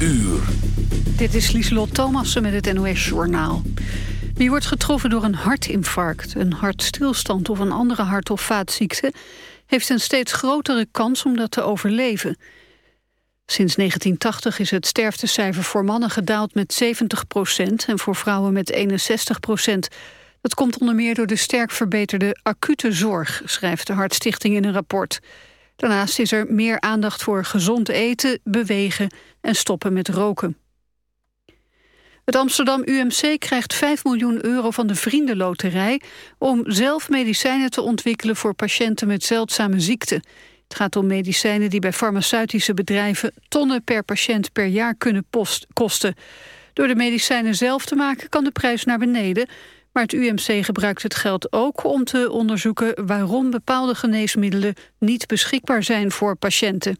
uur. Dit is Lieselot Thomassen met het NOS-journaal. Wie wordt getroffen door een hartinfarct, een hartstilstand... of een andere hart- of vaatziekte... heeft een steeds grotere kans om dat te overleven. Sinds 1980 is het sterftecijfer voor mannen gedaald met 70 procent... en voor vrouwen met 61 procent. Dat komt onder meer door de sterk verbeterde acute zorg... schrijft de Hartstichting in een rapport... Daarnaast is er meer aandacht voor gezond eten, bewegen en stoppen met roken. Het Amsterdam UMC krijgt 5 miljoen euro van de Vriendenloterij... om zelf medicijnen te ontwikkelen voor patiënten met zeldzame ziekten. Het gaat om medicijnen die bij farmaceutische bedrijven... tonnen per patiënt per jaar kunnen kosten. Door de medicijnen zelf te maken kan de prijs naar beneden... Maar het UMC gebruikt het geld ook om te onderzoeken... waarom bepaalde geneesmiddelen niet beschikbaar zijn voor patiënten.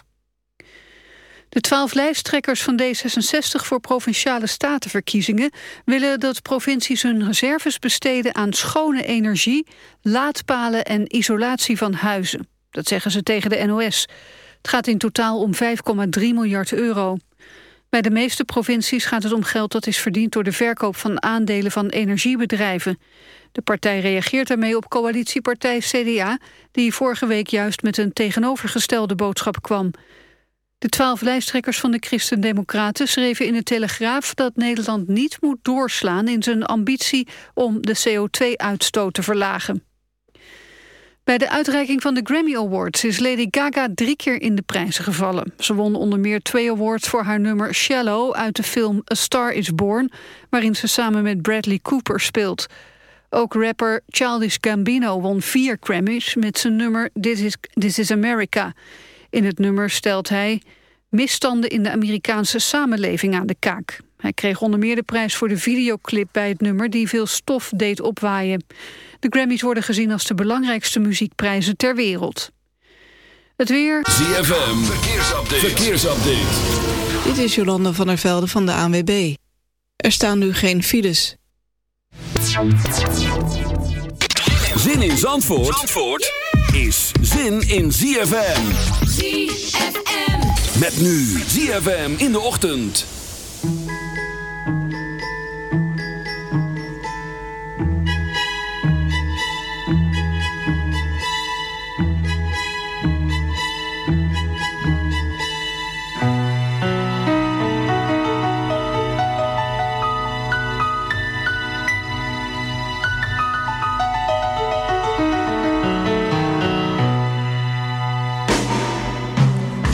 De twaalf lijsttrekkers van D66 voor Provinciale Statenverkiezingen... willen dat provincies hun reserves besteden aan schone energie... laadpalen en isolatie van huizen. Dat zeggen ze tegen de NOS. Het gaat in totaal om 5,3 miljard euro. Bij de meeste provincies gaat het om geld dat is verdiend door de verkoop van aandelen van energiebedrijven. De partij reageert daarmee op coalitiepartij CDA, die vorige week juist met een tegenovergestelde boodschap kwam. De twaalf lijsttrekkers van de Christen-Democraten schreven in de Telegraaf dat Nederland niet moet doorslaan in zijn ambitie om de CO2-uitstoot te verlagen. Bij de uitreiking van de Grammy Awards is Lady Gaga drie keer in de prijzen gevallen. Ze won onder meer twee awards voor haar nummer Shallow uit de film A Star is Born, waarin ze samen met Bradley Cooper speelt. Ook rapper Childish Gambino won vier Grammys met zijn nummer This is, This is America. In het nummer stelt hij misstanden in de Amerikaanse samenleving aan de kaak. Hij kreeg onder meer de prijs voor de videoclip bij het nummer... die veel stof deed opwaaien. De Grammys worden gezien als de belangrijkste muziekprijzen ter wereld. Het weer... ZFM, verkeersupdate. verkeersupdate. Dit is Jolanda van der Velde van de ANWB. Er staan nu geen files. Zin in Zandvoort, Zandvoort is zin in ZFM. ZFM. Met nu ZFM in de ochtend.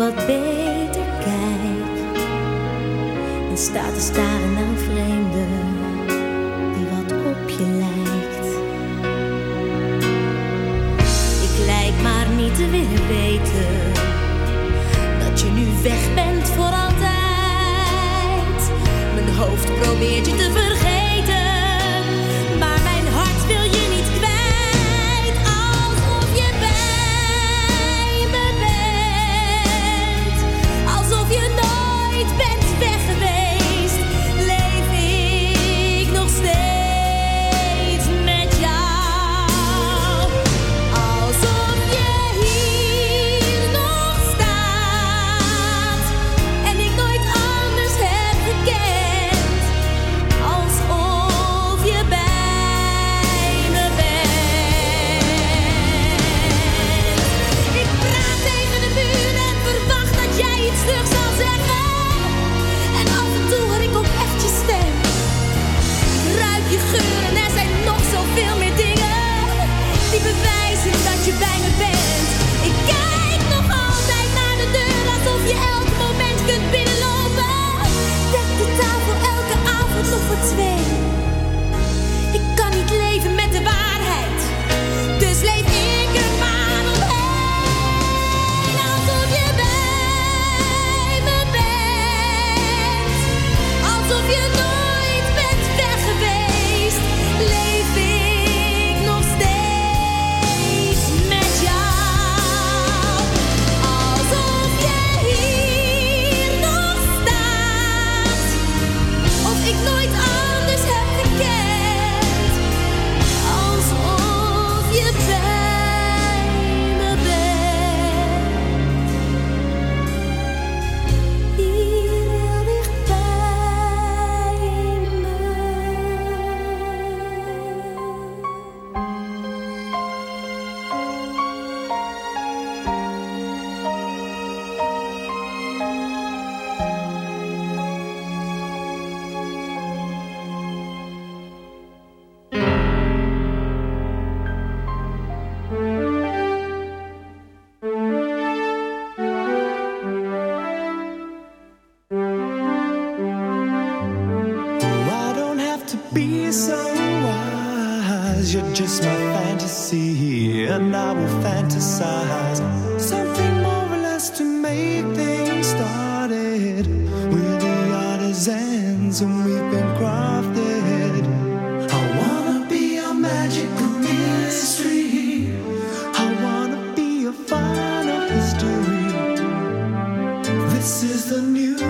wat beter kijkt en staat te staan. schuur. This is the new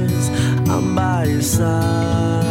I'm by your side.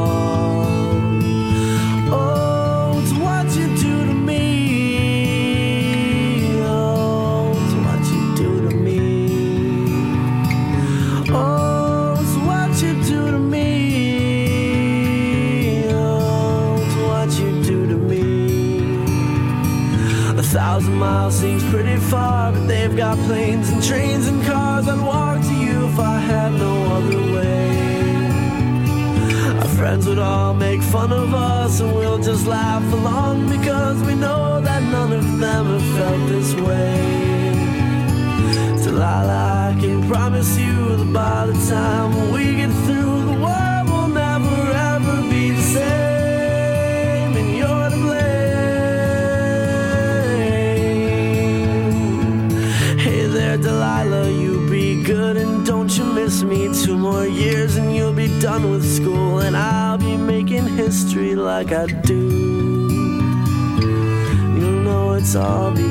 like I do. you know it's all because.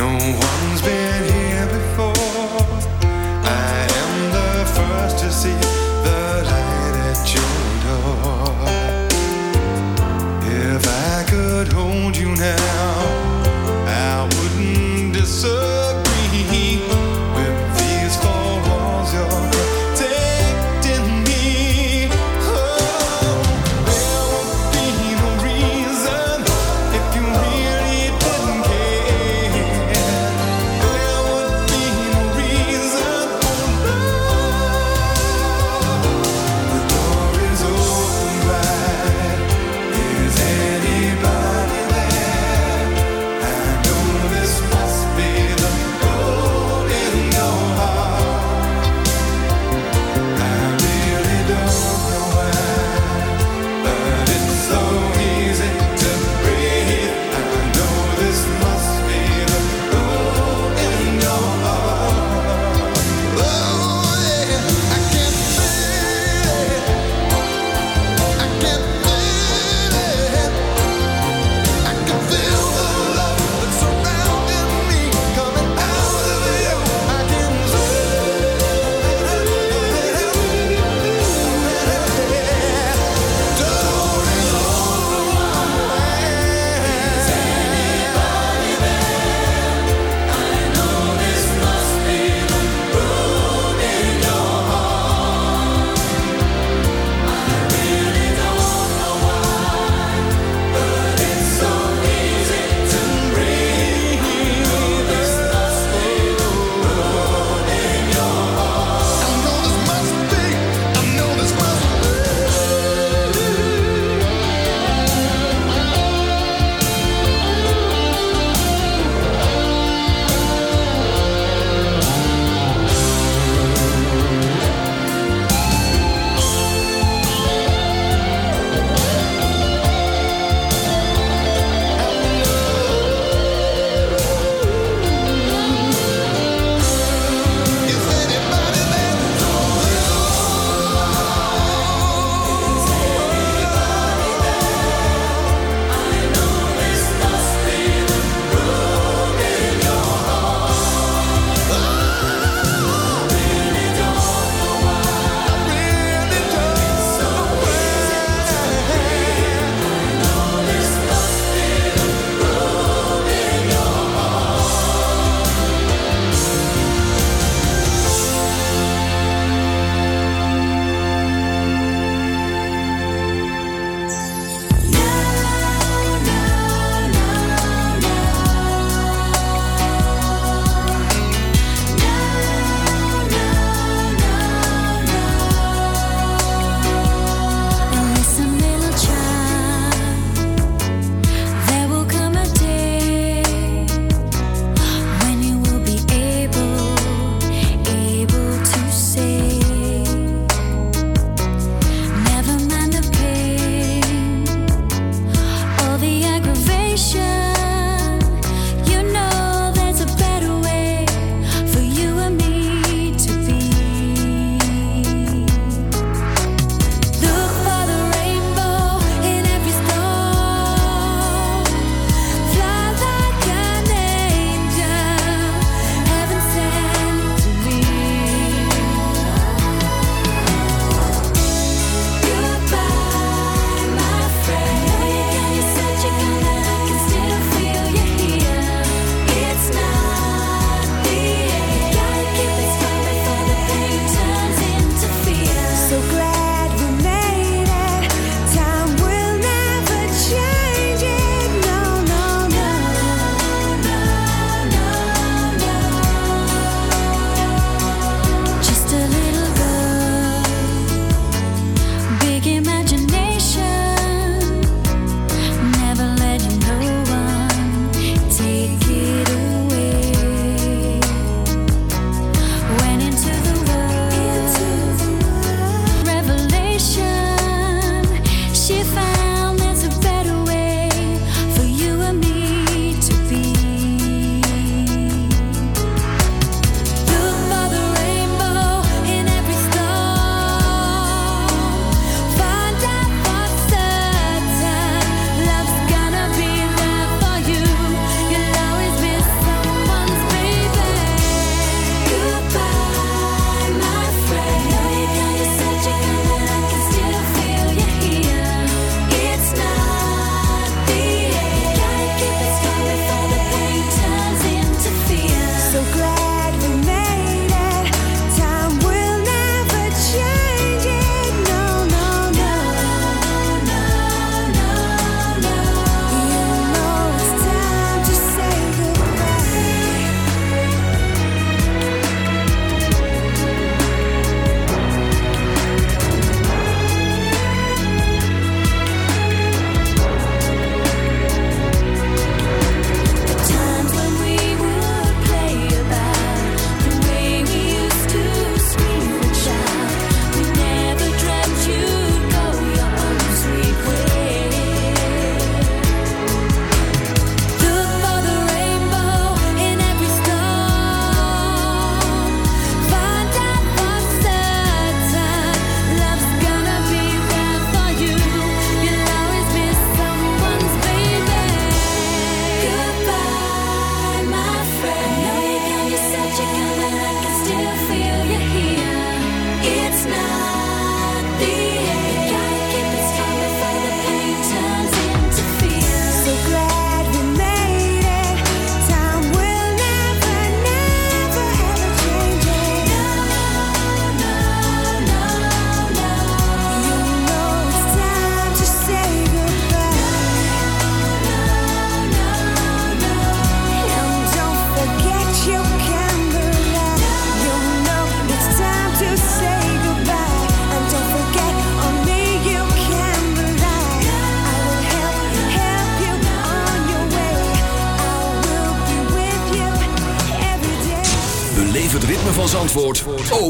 No one's been here before.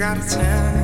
got a town.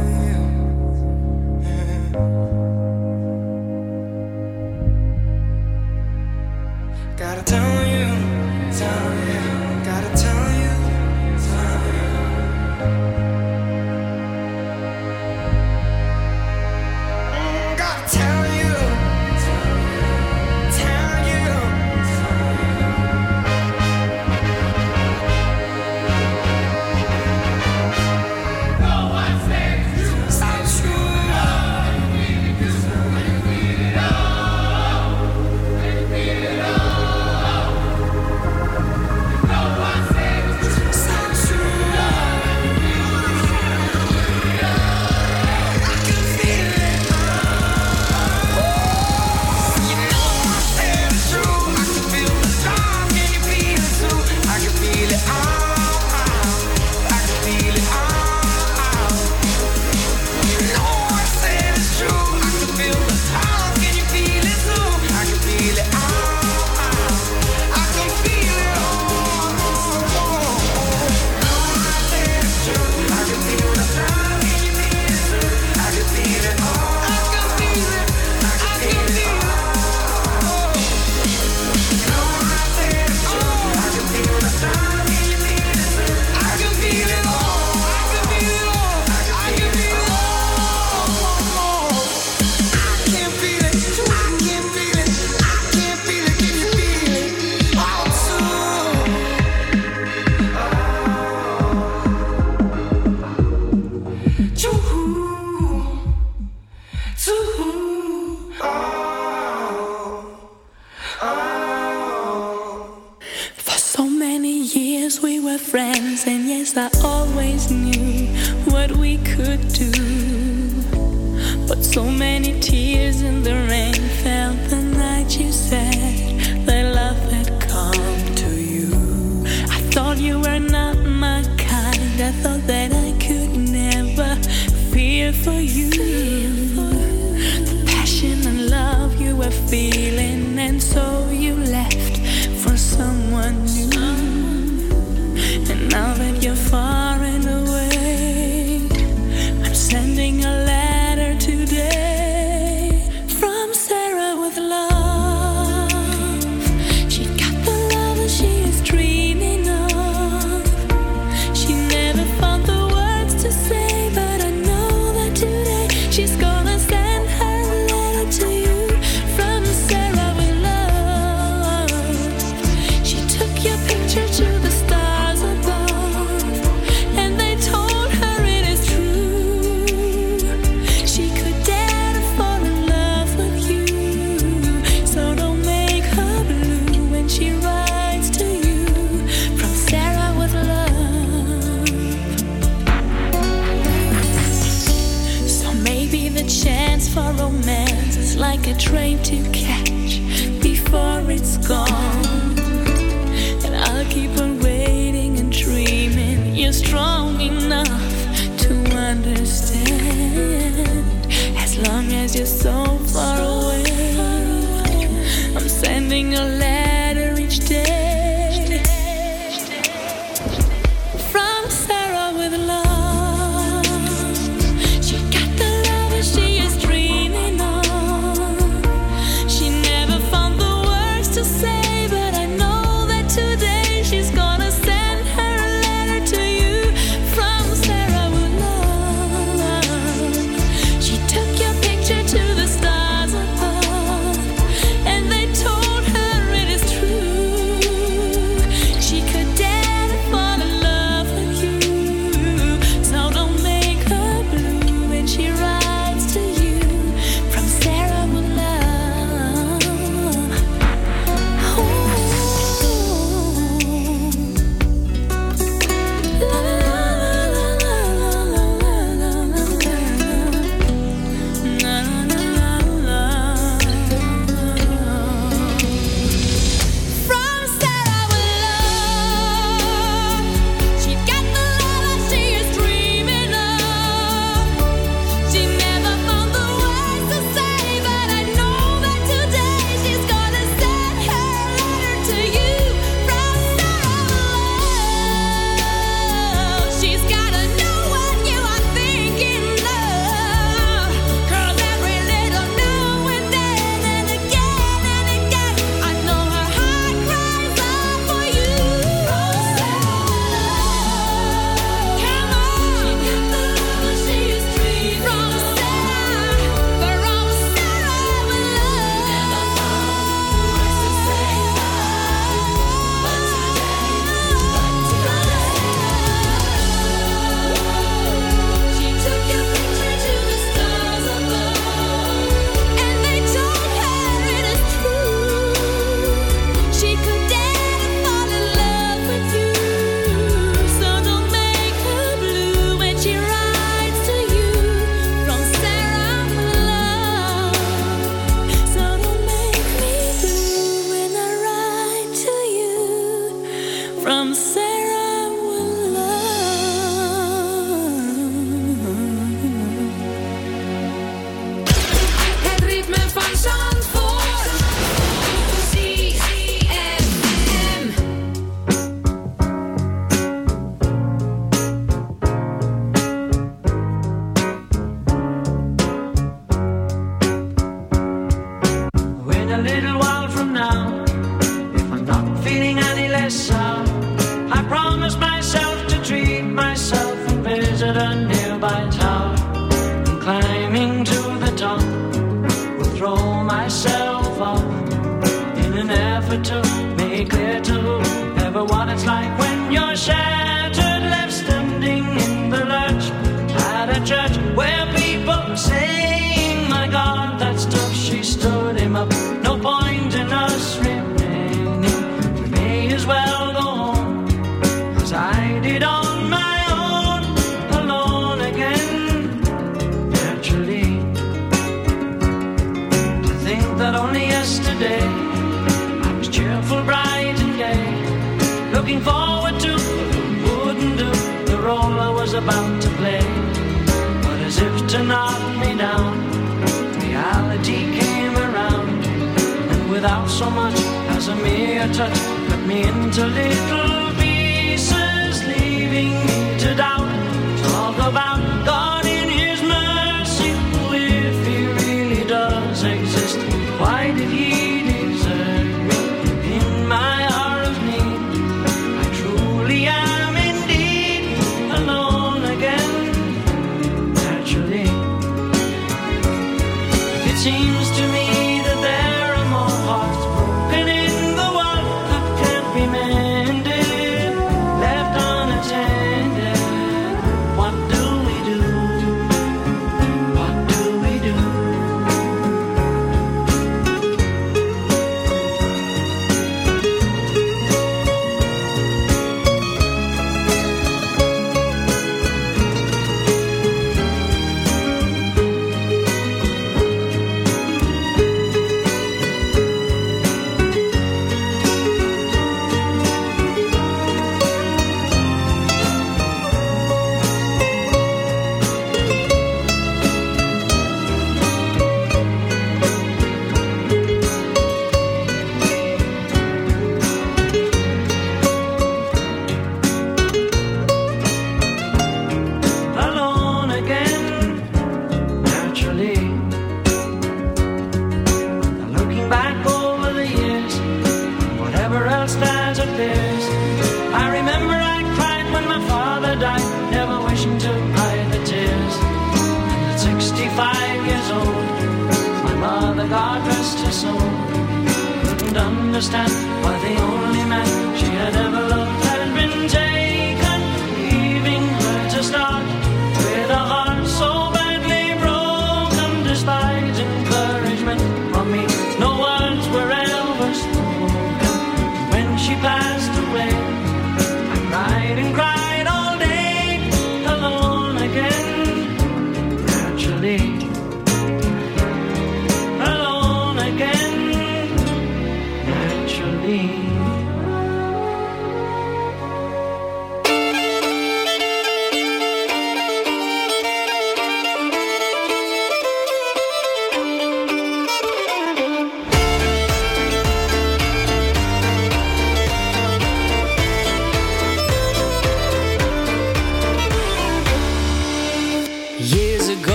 Friends, and yes, I always knew